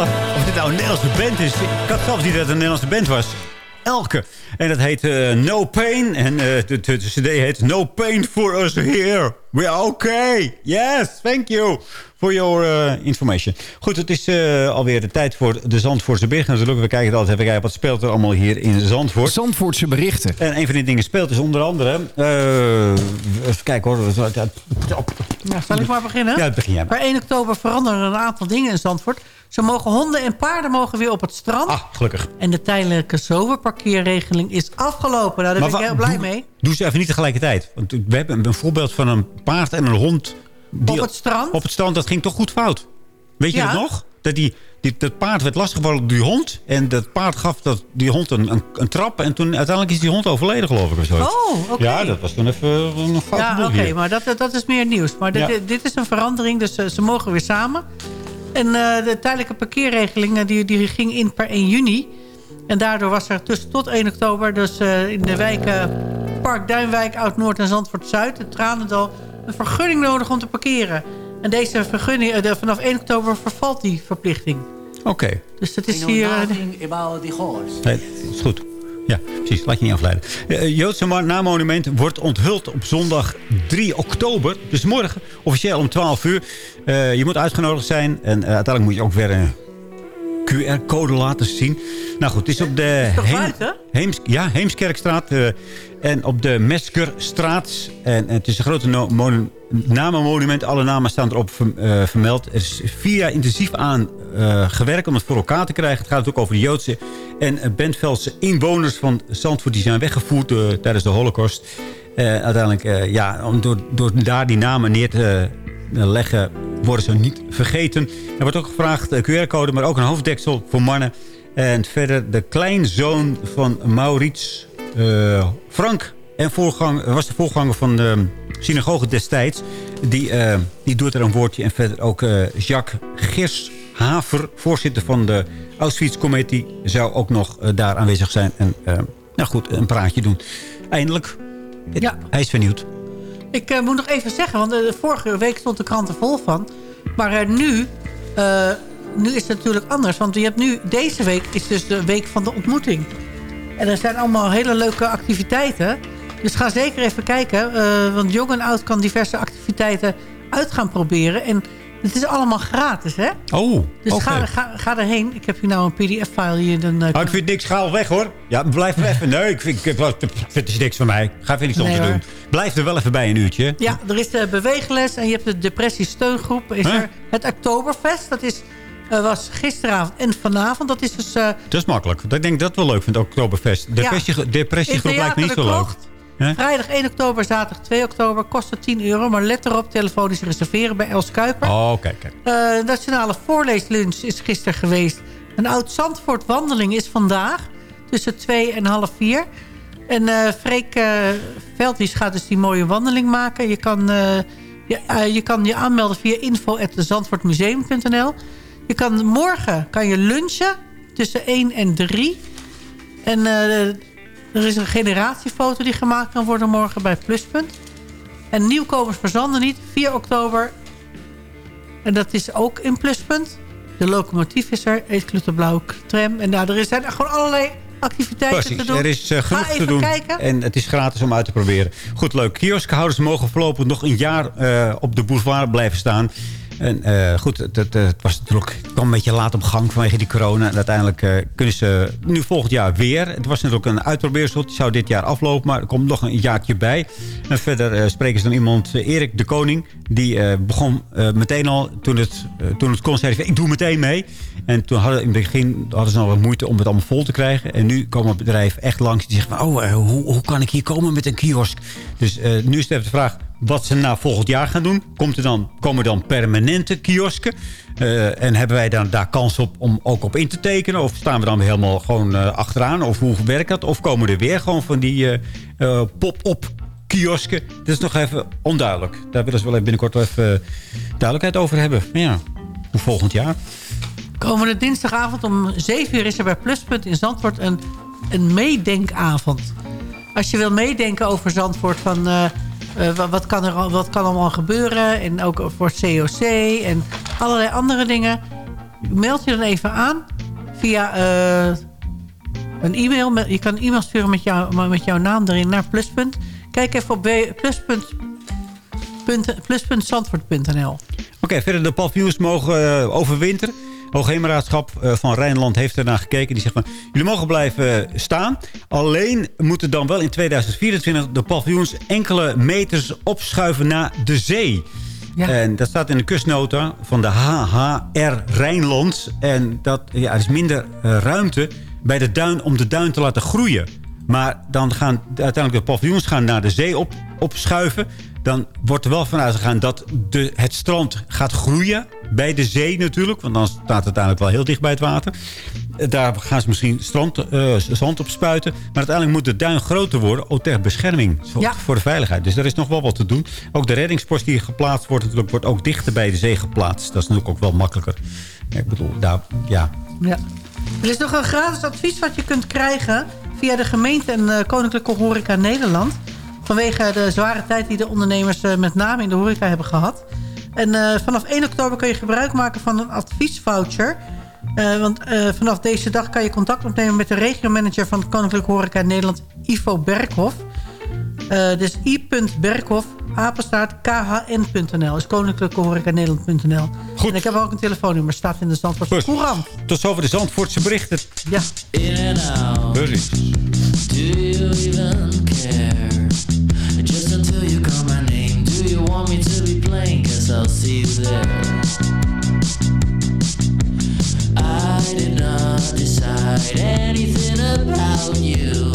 Achterhalen of dit nou een Nederlandse band is. Ik had zelfs niet dat het een Nederlandse band was. Elke. En dat heet eh, No Pain. En eh, de, de, de cd heet No Pain for Us Here. We are okay. Yes, thank you for your eh, information. Goed, het is eh, alweer de tijd voor de Zandvoortse berichten. Natuurlijk, we kijken altijd even kijken wat speelt er allemaal hier in Zandvoort. Zandvoortse berichten. En een van die dingen speelt is onder andere... eh, even kijken hoor. Ja, zal ik maar beginnen? Ja, begin jij maar. Per 1 oktober veranderen er een aantal dingen in Zandvoort. Zo mogen honden en paarden mogen weer op het strand. Ah, gelukkig. En de tijdelijke zomerparkeerregeling is afgelopen. Nou, daar ben ik heel blij doe- mee. Doe ze even niet tegelijkertijd. Want we hebben een voorbeeld van een paard en een hond. Die Op het strand? Op het strand, dat ging toch goed fout. Weet je dat nog? Dat, die, die, dat paard werd lastiggevallen door die hond. En dat paard gaf dat, die hond een, een, een trap. En toen uiteindelijk is die hond overleden, geloof ik. Of zoiets. Oh, oké. Ja, dat was toen even een fout Ja, oké, maar dat, dat is meer nieuws. Maar dit, Ja. dit is een verandering, dus eh, ze mogen weer samen. En eh, de tijdelijke parkeerregeling die, die ging in per 1 juni. En daardoor was er tussen tot 1 oktober... dus eh, in de wijken Park Duinwijk, Oud-Noord en Zandvoort-Zuid... het Tranendal, een vergunning nodig om te parkeren. En deze vergunning, eh, de- vanaf 1 oktober vervalt die verplichting. Oké, Dus dat is hier... eh, nee, is goed. Ja, precies. Laat je niet afleiden. Het Joodse namonument wordt onthuld op zondag 3 oktober. Dus morgen, officieel om 12 uur. Eh, je moet uitgenodigd zijn. En uiteindelijk moet je ook weer een QR-code laten zien. Nou goed, het is op de Heem-? Heems, ja, Heemskerkstraat en op de Meskerstraat. En het is een grote no- namenmonument. Alle namen staan erop eh, vermeld. Er is vier jaar intensief aan eh, gewerkt om het voor elkaar te krijgen. Het gaat ook over de Joodse en eh, Bentvelse inwoners van Zandvoort. Die zijn weggevoerd tijdens de holocaust. Uiteindelijk, ja, om door, door daar die namen neer te leggen, worden ze niet vergeten. Er wordt ook gevraagd QR-code, maar ook een hoofddeksel voor mannen. En verder de kleinzoon van Maurits Frank. En voorgang, was de voorganger van de synagoge destijds. Die, eh, die doet er een woordje. En verder ook eh, Jacques Gershaver, voorzitter van de Auschwitz-committee... zou ook nog eh, daar aanwezig zijn. En nou goed, een praatje doen. Eindelijk. Ja. Hij is vernieuwd. Ik moet nog even zeggen, want eh, vorige week stond de krant er vol van. Maar nu, nu is het natuurlijk anders. Want je hebt nu, deze week is dus de week van de ontmoeting. En er zijn allemaal hele leuke activiteiten. Dus ga zeker even kijken. eh, want jong en oud kan diverse activiteiten uit gaan proberen. En het is allemaal gratis, hè? Oh, Dus ga, ga, ga erheen. Ik heb hier nou een pdf-file hier. Dan, eh, Oh, ik vind niks, ga al weg hoor. Ja, blijf er even. Nee, ik vind, ik, niks van mij. Ga even niks Nee, anders hoor. doen. Blijf er wel even bij een uurtje. Ja, er is de beweegles en je hebt de depressiesteungroep. Is Huh? er het Oktoberfest, dat is, eh, was gisteravond en vanavond. Dat is dus eh, Dat is makkelijk. Ik denk dat wel leuk vind, Oktoberfest. Depressie, depressiegroep in lijkt me niet zo leuk. Vrijdag 1 oktober, zaterdag 2 oktober. Kost het 10 euro, maar let erop. Telefonisch reserveren bij Els Kuiper. Oh, kijk, kijk. Eh, Nationale voorleeslunch is gisteren geweest. Een oud-Zandvoort wandeling is vandaag. Tussen 2 en half 4. En eh Freek eh Veldwies gaat dus die mooie wandeling maken. Je kan, je, je kan je aanmelden via info.zandvoortmuseum.nl. Je kan morgen kan je lunchen tussen 1 en 3. En er is een generatiefoto die gemaakt kan worden morgen bij Pluspunt. En nieuwkomers verzanden niet. 4 oktober. En dat is ook in Pluspunt. De locomotief is er. Eetclub de Blauwe Tram. En nou, er zijn gewoon allerlei activiteiten Precies, te doen. er is eh, genoeg te doen. kijken. En het is gratis om uit te proberen. Goed, leuk. Kioskhouders mogen voorlopig nog een jaar eh, op de boulevard blijven staan. En eh, goed, het, het, was natuurlijk, kwam een beetje laat op gang vanwege die corona. En uiteindelijk eh, kunnen ze nu volgend jaar weer. Het was natuurlijk een uitprobeersel. Het zou dit jaar aflopen, maar er komt nog een jaartje bij. En verder eh, spreken ze dan iemand, Erik de Koning. Die begon meteen al, toen het, toen het hij, ik doe meteen mee. En toen hadden in het begin hadden ze nog wat moeite om het allemaal vol te krijgen. En nu komen het bedrijf echt langs. Die zegt, oh, hoe, hoe kan ik hier komen met een kiosk? Dus nu is het de vraag wat ze na volgend jaar gaan doen. Komt er dan, komen dan permanente kiosken? Eh, en hebben wij dan daar kans op om ook op in te tekenen? Of staan we dan helemaal gewoon eh, achteraan? Of hoe werkt dat? Of komen er weer gewoon van die eh, pop-up kiosken? Dat is nog even onduidelijk. Daar willen ze wel even binnenkort wel even duidelijkheid over hebben. Ja, voor volgend jaar. Komende dinsdagavond om 7 uur is er bij Pluspunt in Zandvoort een, een meedenkavond. Als je wil meedenken over Zandvoort van... eh, wa- wat, kan er, wat kan allemaal gebeuren. En ook voor COC en allerlei andere dingen. meld je dan even aan via eh, een e-mail. Je kan een e-mail sturen met, jou, met jouw naam erin naar Pluspunt. Kijk even op pluspuntzandvoort.nl. Oké, verder de paviljoens mogen eh, overwinteren. Hoogheemraadschap eh, van Rijnland heeft ernaar gekeken. Die zegt van, jullie mogen blijven eh, staan. Alleen moeten dan wel in 2024 de paviljoens enkele meters opschuiven naar de zee. En dat staat in de kustnota van de HHR Rijnland. En dat ja, er is minder eh, ruimte bij de duin om de duin te laten groeien. Maar dan gaan de- uiteindelijk de paviljoens gaan naar de zee op, opschuiven. Dan wordt er wel vanuit gegaan dat de, het strand gaat groeien. Bij de zee natuurlijk. Want dan staat het uiteindelijk wel heel dicht bij het water. Daar gaan ze misschien strand, eh, zand op spuiten. Maar uiteindelijk moet de duin groter worden. Ook ter bescherming. Ja. Voor de veiligheid. Dus er is nog wel wat te doen. Ook de reddingspost die geplaatst wordt. Natuurlijk wordt ook dichter bij de zee geplaatst. Dat is natuurlijk ook wel makkelijker. Ik bedoel, daar, ja, Ja. Er is nog een gratis advies wat je kunt krijgen... via de gemeente en eh, Koninklijke Horeca Nederland. Vanwege de zware tijd die de ondernemers eh, met name in de horeca hebben gehad. En eh, vanaf 1 oktober kun je gebruik maken van een adviesvoucher. Eh, want eh, vanaf deze dag kan je contact opnemen met de regiomanager van Koninklijke Horeca Nederland, Ivo Berghoff. Eh, dus i.berghoff, apenstaart, khn.nl. is Koninklijke Horeca Nederland.nl. En ik heb ook een telefoonnummer, staat in de Zandvoortse Courant. tot zover de Zandvoortse berichten. Ja. In and out. Do you even care? Call my name. Do you want me to be playing? Guess I'll see you there. I did not decide anything about you.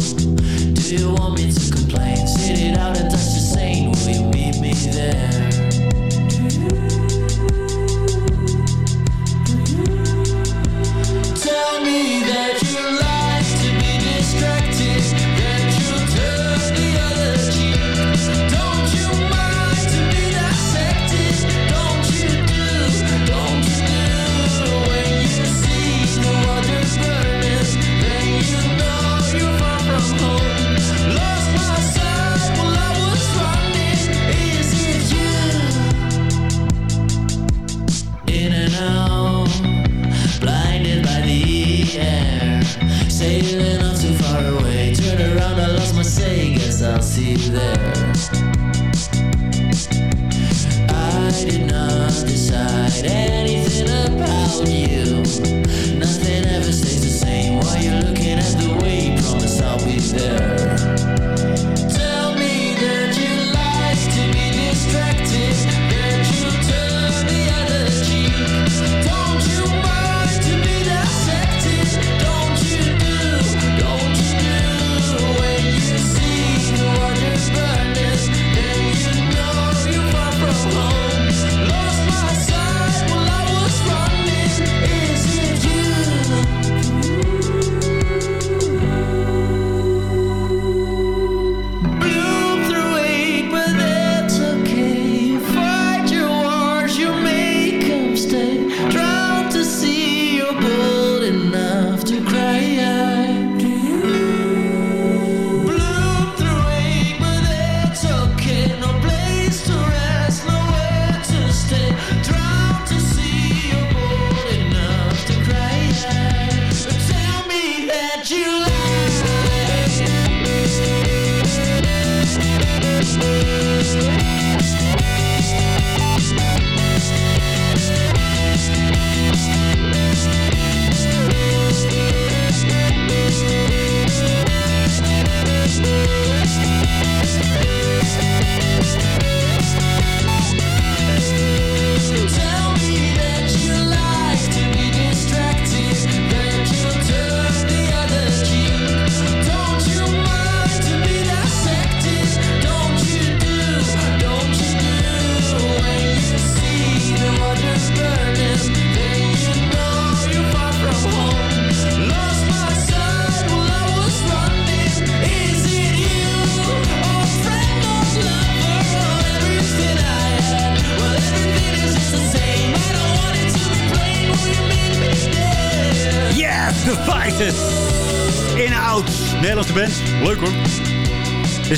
Do you want me to complain? Sit it out and touch the same. Will you meet me there?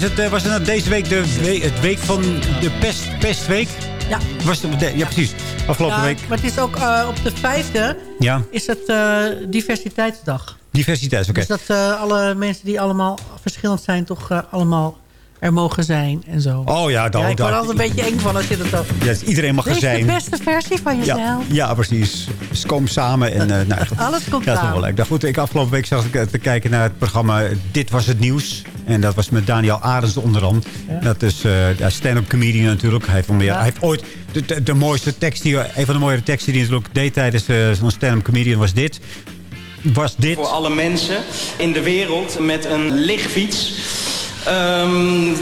Het, eh, was het nou deze week de het week van de pest, pestweek? Ja. Was het, ja, precies. Afgelopen Ja, week. Maar het is ook eh, op de vijfde Ja, is het eh, diversiteitsdag. diversiteit, oké. Dus dat alle mensen die allemaal verschillend zijn... toch allemaal er mogen zijn en zo. Oh ja, dan. ja, ik word dan- altijd een beetje eng van als je dat dus iedereen mag er Wees de zijn. beste versie van jezelf. Ja, ja, precies. Ze komen samen. En, eh, nou. Alles komt ja, dat is wel leuk. Nou, goed, ik, afgelopen week zag ik eh, te kijken naar het programma Dit Was Het Nieuws. En dat was met Daniel Arends onderhand. Dat is eh, stand-up comedian natuurlijk. Hij heeft, meer, Ja. hij heeft ooit de, de, de mooiste tekst, die, een van de mooiere teksten die hij natuurlijk deed tijdens eh, zo'n stand-up comedian was dit. Was dit. Voor alle mensen in de wereld met een lichtfiets. Ehm,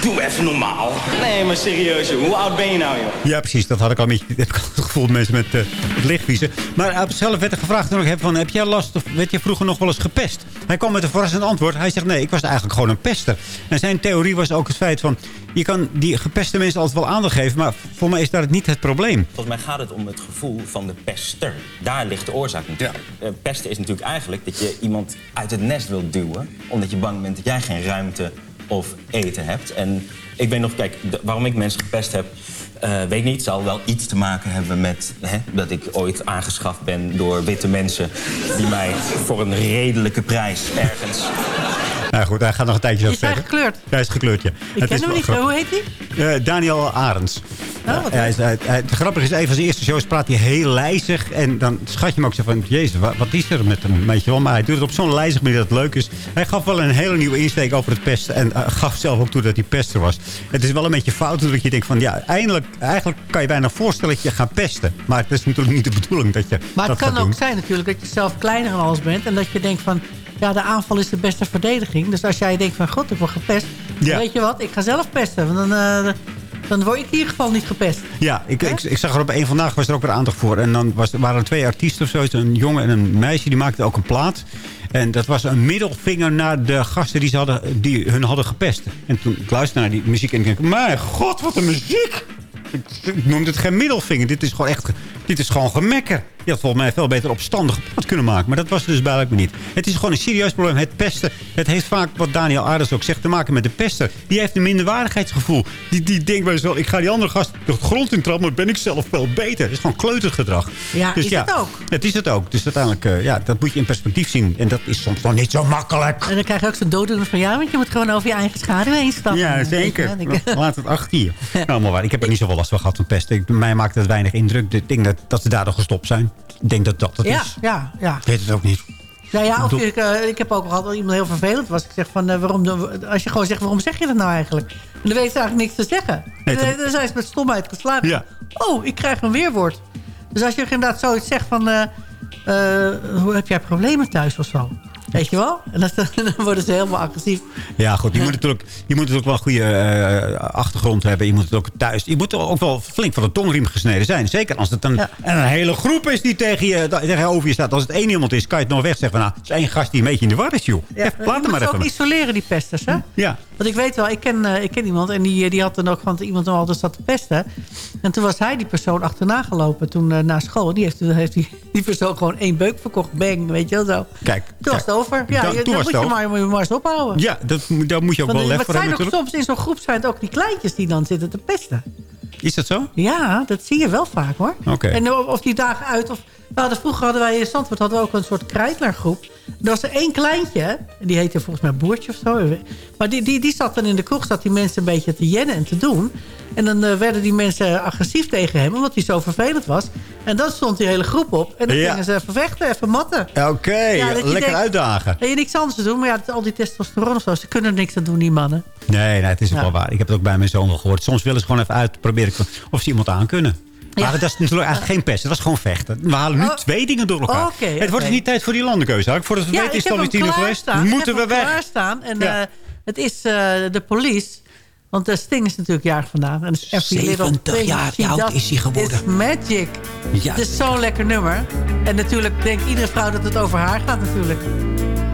doe even normaal. Nee, maar serieus. Hoe oud ben je nou, joh? Ja, precies. Dat had ik al een beetje (laughs) heb ik al het gevoel mensen met, eh met lichtviezen. Maar op zelf werd er gevraagd ik heb van, heb jij last of werd je vroeger nog wel eens gepest? Hij kwam met een verrassend antwoord. Hij zegt nee, ik was eigenlijk gewoon een pester. En zijn theorie was ook het feit van, je kan die gepeste mensen altijd wel aandacht geven, maar voor mij is dat niet het probleem. Volgens mij gaat het om het gevoel van de pester. Daar ligt de oorzaak natuurlijk. Eh, pesten is natuurlijk eigenlijk dat je iemand uit het nest wilt duwen... omdat je bang bent dat jij geen ruimte of eten hebt. En ik weet nog, kijk, waarom ik mensen gepest heb... eh, weet niet, zal wel iets te maken hebben met hè, dat ik ooit aangeschaft ben door witte mensen... die mij voor een redelijke prijs ergens... Nou goed, hij gaat nog een tijdje zo Is hij verder. gekleurd? Hij is gekleurd, ja. Ik Het ken is hem niet. grappig. Hoe heet hij? Eh, Daniel Arends. Oh, wat hij is, hij, hij- het grappige is, een van zijn eerste shows praat hij heel lijzig. En dan schat je hem ook zo van, jezus, wat, wat is er met hem? Weet je wel, maar hij doet het op zo'n lijzig manier dat het leuk is. Hij gaf wel een hele nieuwe insteek over het pesten. En eh, gaf zelf ook toe dat hij pester was. Het is wel een beetje fout dat je denkt van, ja, eindelijk, eigenlijk kan je bijna voorstellen dat je gaat pesten. Maar het is natuurlijk niet de bedoeling dat je Maar dat het kan ook doen. zijn natuurlijk dat je zelf kleiner en alles bent. En dat je denkt van, ja, de aanval is de beste verdediging. Dus als jij denkt van, god, ik word gepest. Ja. weet je wat, ik ga zelf pesten. Want dan, eh, dan word ik in ieder geval niet gepest. Ja, ik, ik, ik zag er op een vandaag was er ook weer aandacht voor. En dan was, waren er twee artiesten of zoiets. Een jongen en een meisje, die maakten ook een plaat. En dat was een middelvinger naar de gasten die, ze hadden, die hun hadden gepest. En toen ik luisterde naar die muziek en ik denk... Mijn god, wat een muziek! Ik, ik noemde het geen middelvinger. Dit is gewoon echt... Dit is gewoon gemekker. Je had volgens mij veel beter opstandig plaat kunnen maken. Maar dat was dus blijkbaar niet. Het is gewoon een serieus probleem. Het pesten. Het heeft vaak, wat Daniel Aardes ook zegt, te maken met de pester. Die heeft een minderwaardigheidsgevoel. Die, die denkt bij zichzelf, ik ga die andere gast de grond in trappen, maar ben ik zelf veel beter. Het is gewoon kleutergedrag. Ja, dus is ja, het ook. Het is het ook. Dus uiteindelijk, eh, ja, dat moet je in perspectief zien. En dat is soms nog niet zo makkelijk. En dan krijg je ook zo'n dooddoener van, ja, want je moet gewoon over je eigen schaduw heen stappen. Ja, zeker. wel. (laughs) Laat het achter je. (laughs) Nou, maar waar. Ik heb er niet zoveel last van gehad van pesten. Ik, mij maakt het weinig indruk. Ik denk dat, dat ze daardoor gestopt zijn. Ik denk dat dat het Ja, is. ja, ja. Ik weet het ook niet. Nou ja, of ik, eh, ik heb ook gehad dat iemand heel vervelend was. Ik zeg van, eh, waarom, als je gewoon zegt, waarom zeg je dat nou eigenlijk? En dan weet ze eigenlijk niks te zeggen. Nee, dan- dan zijn ze met stomheid geslagen. Ja. Oh, ik krijg een weerwoord. Dus als je inderdaad zoiets zegt van... eh, hoe heb jij problemen thuis of zo? Weet je wel? En dan, (laughs) dan worden ze helemaal agressief. Ja, goed. Je moet natuurlijk, je moet natuurlijk wel een goede eh, achtergrond hebben. Je moet het ook thuis. Je moet ook wel flink van de tongriem gesneden zijn. Zeker als het een, een hele groep is die tegen je, tegenover je staat. Als het één iemand is, kan je het nog wegzeggen. Van, nou, het is één gast die een beetje in de war is, joh. Ja, Even, je laat hem maar ze even. ook isoleren, die pesters, hè? Ja. Want ik weet wel, ik ken, eh, ik ken iemand en die, die had dan ook gewoon iemand altijd zat te pesten. En toen was hij die persoon achterna gelopen toen eh, naar school. Die heeft, heeft die, (laughs) die persoon gewoon één beuk verkocht. Bang, weet je wel zo. Kijk. Toen was het over. Ja, Dan- toen was moet je maar, moet je maar eens ophouden. Ja, dat, moet- daar moet je ook Want, wel lef voor wat zijn hebben natuurlijk. soms in zo'n groep zijn het ook die kleintjes die dan zitten te pesten. Is dat zo? Ja, dat zie je wel vaak hoor. Oké. En of, of die dagen uit. Of, we hadden, vroeger hadden wij in Zandvoort hadden we ook een soort krijtlergroep. Er was er één kleintje. Die heette volgens mij Boertje of zo. Maar die, die, die zat dan in de kroeg. Zat die mensen een beetje te jennen en te doen. En dan eh, werden die mensen agressief tegen hem. Omdat hij zo vervelend was. En dan stond die hele groep op. En dan Ja. gingen ze even vechten. Even matten. Oké, Ja, lekker denkt- uitdagen. En je niks anders te doen. Maar ja, al die testosteron of zo. Ze kunnen er niks aan doen, die mannen. Nee, nee, het is ook Ja. wel waar. Ik heb het ook bij mijn zoon wel gehoord. Soms willen ze gewoon even uitproberen of ze iemand aan kunnen. Maar dat is natuurlijk eigenlijk geen pest. Het was gewoon vechten. We halen nu Oh. twee dingen door elkaar. Het wordt dus niet tijd voor die landenkeuze. Voor Voordat we Ja, weten is het alweer tien uur geweest. Moeten we weg. klaarstaan. En Ja. eh, het is eh, de police. Want de Sting is natuurlijk jarig vandaag. En is every little 70 thing jaar oud is hij geworden. is magic. Ja. Het is zo'n lekker nummer. En natuurlijk denkt iedere vrouw dat het over haar gaat natuurlijk.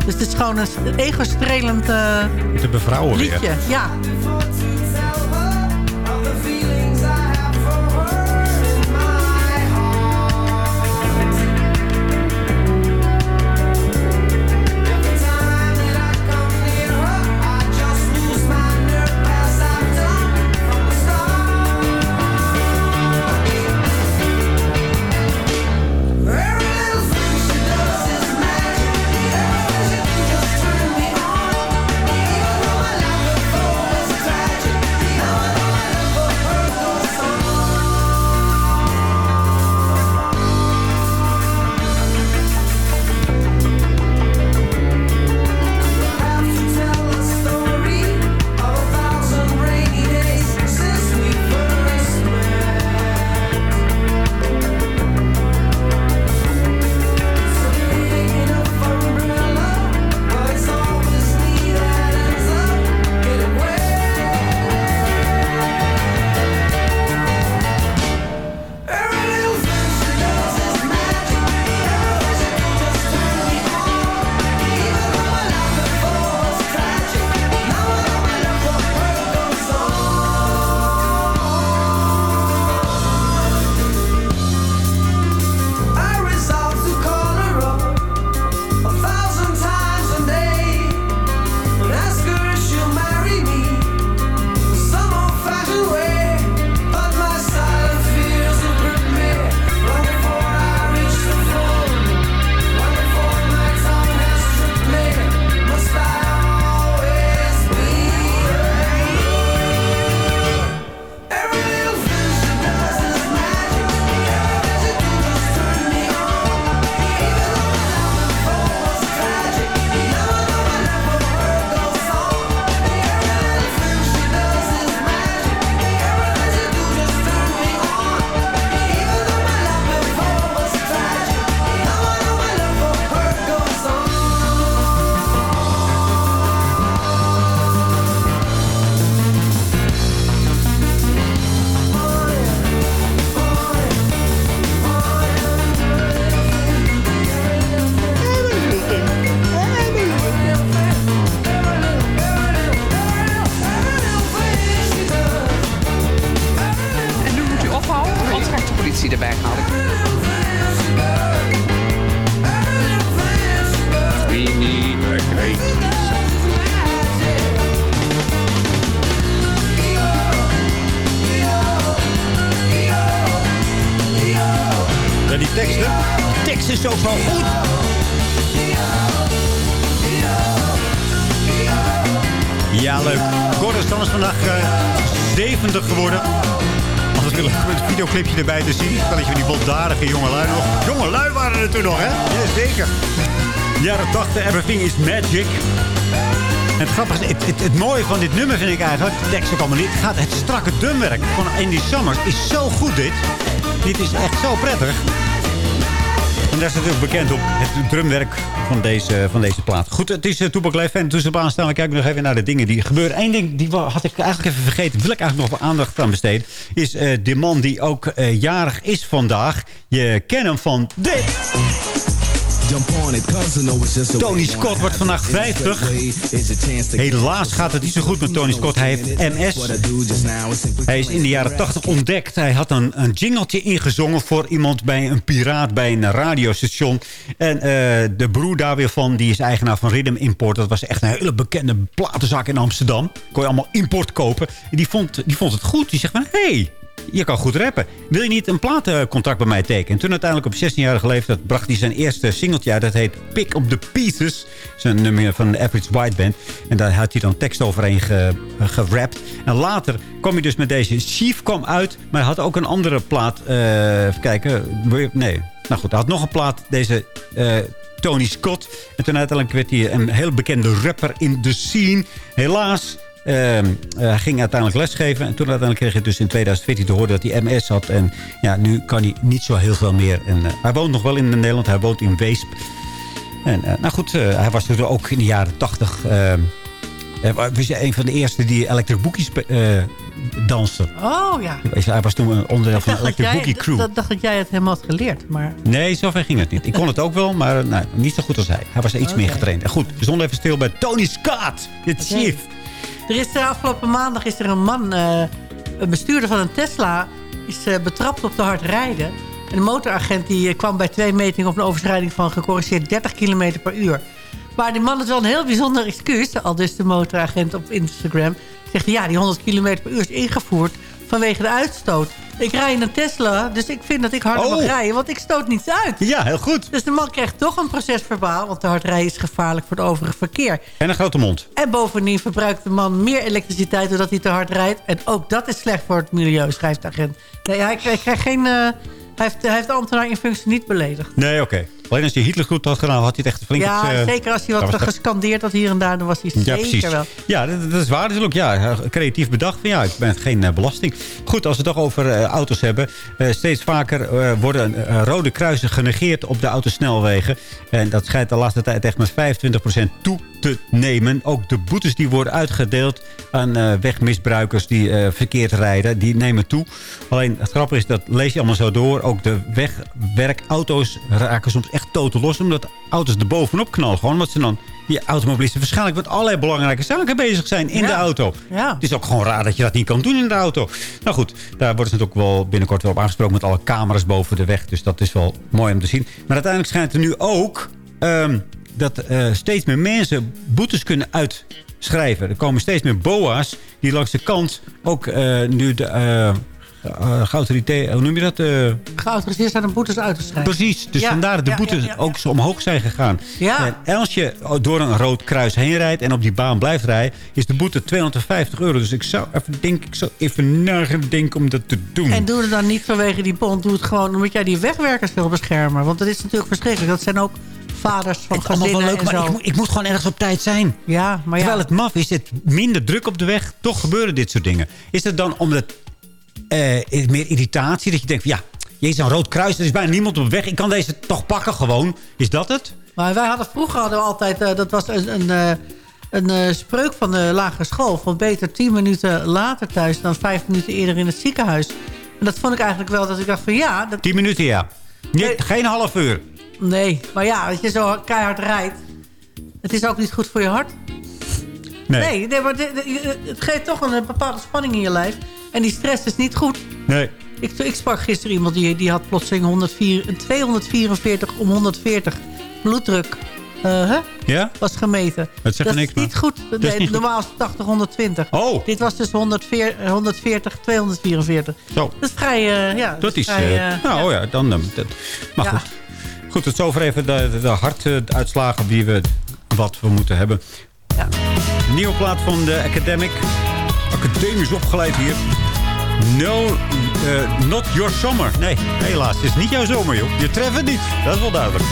Dus het is gewoon een, ego-strelend eh, De bevrouwen weer. liedje. Ja. Mooie van dit nummer vind ik eigenlijk... De tekst allemaal niet. Gaat, het strakke drumwerk van Andy Summers is zo goed, dit. Dit is echt zo prettig. En daar is natuurlijk bekend op het drumwerk van deze, van deze plaat. Goed, het is uh, Toepak Leef en tussen aanstaan. We kijken nog even naar de dingen die gebeuren. Eén ding, die had ik eigenlijk even vergeten. Wil ik eigenlijk nog aandacht aan besteden. Is eh, de man die ook eh, jarig is vandaag. Je kent hem van dit. Tony Scott wordt vandaag 50. Helaas gaat het niet zo goed met Tony Scott. Hij heeft MS. Hij is in de jaren 80 ontdekt. Hij had een, een jingeltje ingezongen voor iemand bij een piraat bij een radiostation. En eh, de broer daar weer van, die is eigenaar van Rhythm Import. Dat was echt een hele bekende platenzaak in Amsterdam. Kon je allemaal import kopen. En die vond, die vond het goed. Die zegt van, hey, je kan goed rappen. Wil je niet een platencontract bij mij tekenen? En toen uiteindelijk op 16-jarige leeftijd bracht hij zijn eerste singeltje uit. Dat heet Pick Up The Pieces. Zijn nummer van de Average White Band. En daar had hij dan tekst overheen ge. En later kwam hij dus met deze. Chief kwam uit, maar hij had ook een andere plaat. eh, even kijken. Nee, nou goed. Hij had nog een plaat. Deze... eh, Tony Scott. En toen uiteindelijk werd hij een heel bekende rapper in de scene. Helaas hij ging uiteindelijk lesgeven. En toen uiteindelijk kreeg hij dus in 2014 te horen dat hij MS had. En ja, nu kan hij niet zo heel veel meer. En, eh, hij woont nog wel in Nederland. Hij woont in Weesp. En, eh, nou goed, eh, hij was er ook in de jaren 80. ehm, was een van de eerste die Electric eh, danste. Oh ja. Hij was toen een onderdeel van de Electric jij, Boogie Crew. dat dacht dat jij het helemaal had geleerd. Maar Nee, zover ging het niet. Ik kon het ook wel, maar nou, niet zo goed als hij. Hij was er iets meer getraind. En goed, we stonden even stil bij Tony Scott. Oké. chief. Er is er afgelopen maandag is er een man, eh, een bestuurder van een Tesla, is eh, betrapt op te hard rijden. En de motoragent die eh, kwam bij twee metingen op een overschrijding van gecorrigeerd 30 km per uur. Maar die man had wel een heel bijzonder excuus, al dus de motoragent op Instagram. Zegt ja, die 100 km per uur is ingevoerd vanwege de uitstoot. Ik rij in een Tesla, dus ik vind dat ik harder Oh. mag rijden, want ik stoot niets uit. Ja, heel goed. Dus de man krijgt toch een procesverbaal, want te hard rijden is gevaarlijk voor het overige verkeer. En een grote mond. En bovendien verbruikt de man meer elektriciteit doordat hij te hard rijdt. En ook dat is slecht voor het milieu, schrijft de agent. Nee, hij krijgt, krijgt geen... eh, hij, heeft, hij heeft de ambtenaar in functie niet beledigd. Nee, oké. Alleen als je Hitler goed had gedaan, had hij het echt flink... ja, eh, zeker als hij wat gescandeerd had hier en daar, dan was hij Ja, zeker precies. wel. Ja, dat, dat is waar natuurlijk. Ja, creatief bedacht van ja, ik ben geen eh, belasting. Goed, als we het toch over eh, auto's hebben. eh, steeds vaker eh, worden eh, rode kruisen genegeerd op de autosnelwegen. En dat schijnt de laatste tijd echt met 25% toe te nemen. Ook de boetes die worden uitgedeeld aan eh, wegmisbruikers die eh, verkeerd rijden, die nemen toe. Alleen het grappige is, dat lees je allemaal zo door. Ook de wegwerkauto's raken soms echt totaal los. Omdat auto's er bovenop knallen. Gewoon omdat ze dan, die automobilisten waarschijnlijk met allerlei belangrijke zaken bezig zijn in Ja. de auto. Ja. Het is ook gewoon raar dat je dat niet kan doen in de auto. Nou goed, daar worden ze natuurlijk wel binnenkort wel op aangesproken met alle camera's boven de weg. Dus dat is wel mooi om te zien. Maar uiteindelijk schijnt er nu ook ehm, dat eh, steeds meer mensen boetes kunnen uitschrijven. Er komen steeds meer boa's die langs de kant ook eh, nu de... geautoriteiten, hoe noem je dat? Geautoriseerd zijn om boetes uit te schrijven. Precies, dus Ja, vandaar dat de ja, boetes ja, ook zo omhoog zijn gegaan. Ja. En als je door een rood kruis heen rijdt en op die baan blijft rijden... is de boete 250 euro. Dus ik zou even denken, ik zou even nadenken om dat te doen. En doe het dan niet vanwege die bond. Doe het gewoon omdat jij die wegwerkers wil beschermen. Want dat is natuurlijk verschrikkelijk. Dat zijn ook vaders van Het wel gezinnen leuk, en maar zo. ik, moet- ik moet gewoon ergens op tijd zijn. Ja, maar ja. Terwijl het maf is, het minder druk op de weg. Toch gebeuren dit soort dingen. Is het dan omdat eh, meer irritatie? Dat je denkt, van, ja, jezus, een rood kruis, er is bijna niemand op weg. Ik kan deze toch pakken gewoon. Is dat het? Maar wij hadden vroeger hadden we altijd, eh, dat was een, een, eh, een spreuk van de lagere school. Van beter tien minuten later thuis dan vijf minuten eerder in het ziekenhuis. En dat vond ik eigenlijk wel dat ik dacht van ja, dat, 10 minuten, ja. Niet, Nee. Geen half uur. Nee. Maar ja, als je zo keihard rijdt, het is ook niet goed voor je hart. Nee. Nee, nee maar het geeft toch een bepaalde spanning in je lijf. En die stress is niet goed. nee. Ik, ik sprak gisteren iemand die, die had plotseling 104, een 244 om 140 bloeddruk. eh, hè? Ja? was gemeten. Dat zegt is niks, niet goed. is Nee, niet goed. normaal is het 80, 120. Oh. Dit was dus 140, 140 244. Zo. Dat is vrij... eh, ja, Dat is... vrij, eh, nou ja, dan... dat, maar Ja. goed. Goed, tot zover even de, de, de hartuitslagen die we, wat we moeten hebben. Ja. Nieuwe plaat van de Academic. Academisch opgeleid hier. No, eh, not your summer. Nee, helaas. Het is niet jouw zomer, joh. Je treft het niet. Dat is wel duidelijk.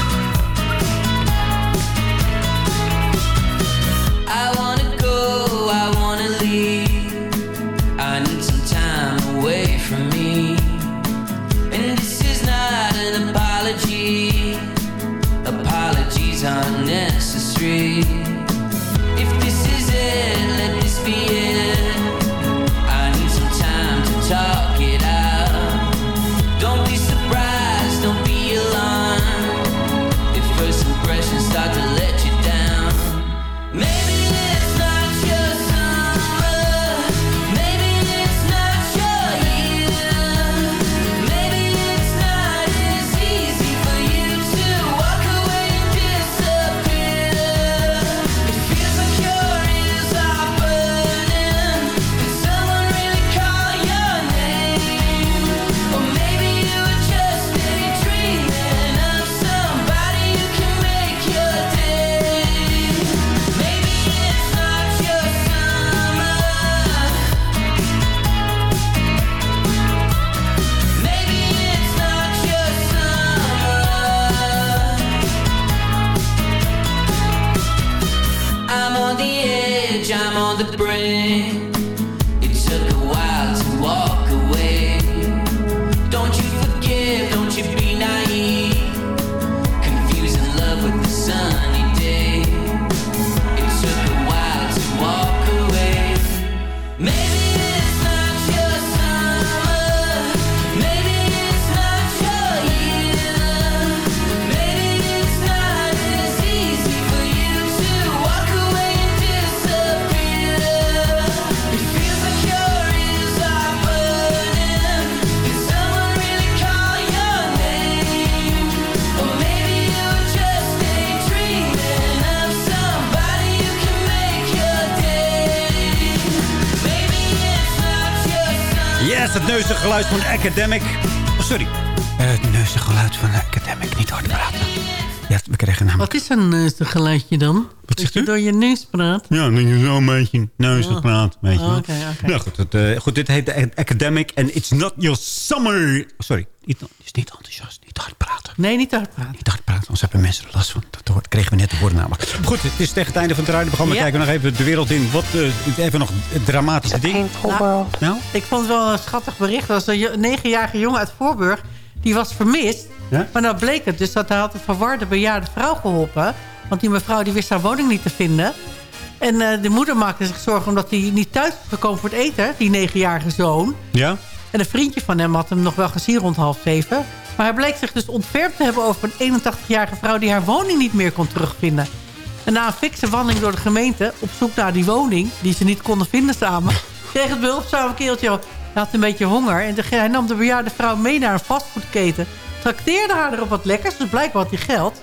Brink. Geluid van de Academic. Oh, sorry. Eh, het neusige geluid van de Academic. Niet hard praten. Ja, we kregen namelijk... Wat is een neusig geluidje dan? Zegt je u? door je neus praat? Ja, dan je zo een beetje neusig Oh. praat, weet je oké. Nou goed, het, eh, goed, dit heet de Academic en It's Not Your Summer. Sorry, niet, het is niet enthousiast, niet hard praten. Nee, niet te hard praten. Niet hard praten, anders hebben mensen er last van. Dat hoort- kregen we net te horen namelijk. Goed, het is tegen het einde van het radioprogramma. Ja. Kijken we nog even de wereld in. Wat, eh, even nog dramatische dingen. Nou, Nou? Ik vond het wel een schattig bericht. Er was een negenjarige jongen uit Voorburg. Die was vermist. Ja? Maar nou bleek het dus dat hij had een verwarde bejaarde vrouw geholpen. Want die mevrouw die wist haar woning niet te vinden. En eh, de moeder maakte zich zorgen omdat hij niet thuis was gekomen voor het eten. Die negenjarige zoon. Ja? En een vriendje van hem had hem nog wel gezien rond half zeven. Maar hij bleek zich dus ontfermd te hebben over een 81-jarige vrouw... die haar woning niet meer kon terugvinden. En na een fikse wandeling door de gemeente... op zoek naar die woning, die ze niet konden vinden samen... (laughs) kreeg het behulpzame kereltje... Hij had een beetje honger en hij nam de bejaarde vrouw mee naar een fastfoodketen. Trakteerde haar er op wat lekkers, dus blijkbaar had hij geld.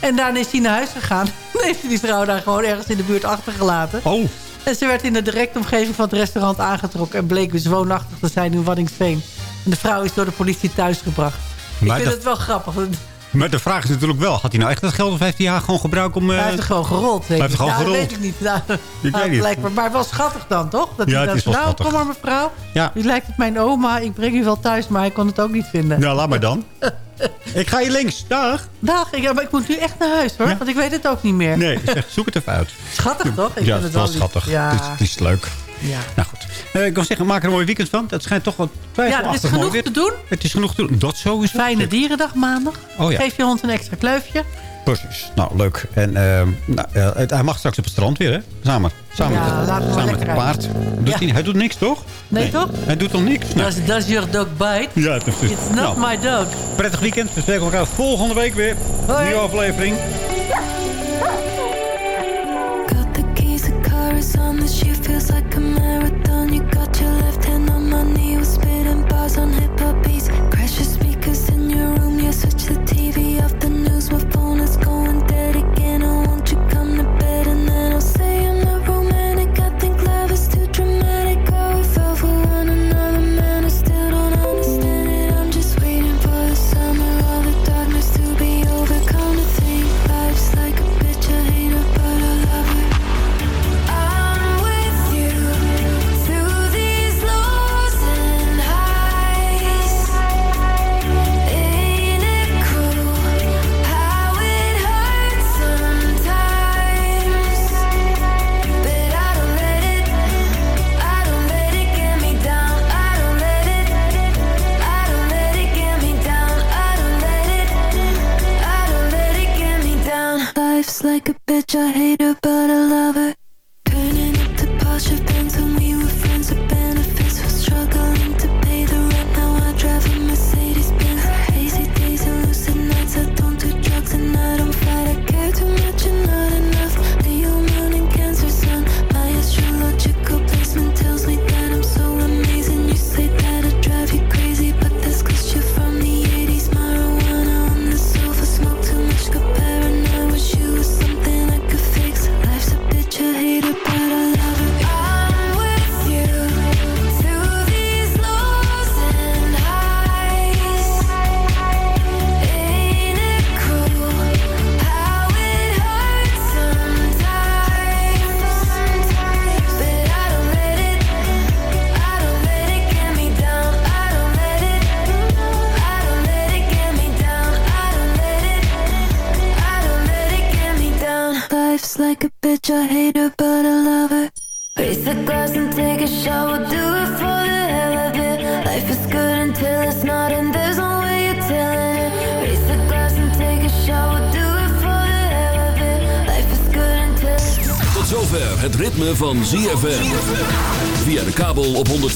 En daarna is hij naar huis gegaan. (laughs) En heeft hij die vrouw daar gewoon ergens in de buurt achtergelaten. Oh. En ze werd in de directe omgeving van het restaurant aangetrokken... en bleek dus woonachtig te zijn in Waddinxveen. En de vrouw is door de politie thuisgebracht. Ik vind dat- het wel grappig. Hij Maar de vraag is natuurlijk wel, had hij nou echt dat geld of heeft hij haar gewoon gebruikt om... eh, heeft er gewoon gerold. Hij heeft er gewoon ja, gerold. Dat weet ik niet. Nou, (laughs) weet nou, niet. Maar wel schattig dan, toch? Dat Ja, hij het dan nou, schattig. kom maar mevrouw. Ja. U lijkt op mijn oma. Ik breng u wel thuis, maar hij kon het ook niet vinden. Nou, laat maar dan. (laughs) (laughs) ik ga hier links. Dag. Dag, ik, maar ik moet nu echt naar huis, hoor. Want ik weet het ook niet meer. Nee, zeg, zoek het even uit. (laughs) Schattig, toch? Ik ja, vind het is wel schattig. Ja. Het, is, het is leuk. Ja. Nou goed. Eh, ik wil zeggen, maak er een mooi weekend van. Het schijnt toch wat twijfelachtig Ja, er is genoeg te doen. Het is genoeg te doen. Dat sowieso. Fijne dierendag maandag. Oh ja. Geef je hond een extra kleufje. Precies. Nou, leuk. En ehm, nou, het- hij mag straks op het strand weer, hè? Samen. Samen Ja, met, het- samen met lekker het paard. Doet Ja. hij, hij doet niks, toch? Nee, toch? Hij doet toch niks? Nou, Does, does your dog bite? ja, is It's not nou, my dog. Prettig weekend. We spreken elkaar volgende week weer. Hoi. Nieuwe aflevering. Got the keys, the car is on the shift, feels like a marathon. You got your left hand on my knee, we're spitting bars on hip hop beats. Crash your speakers in your room, you switch the TV off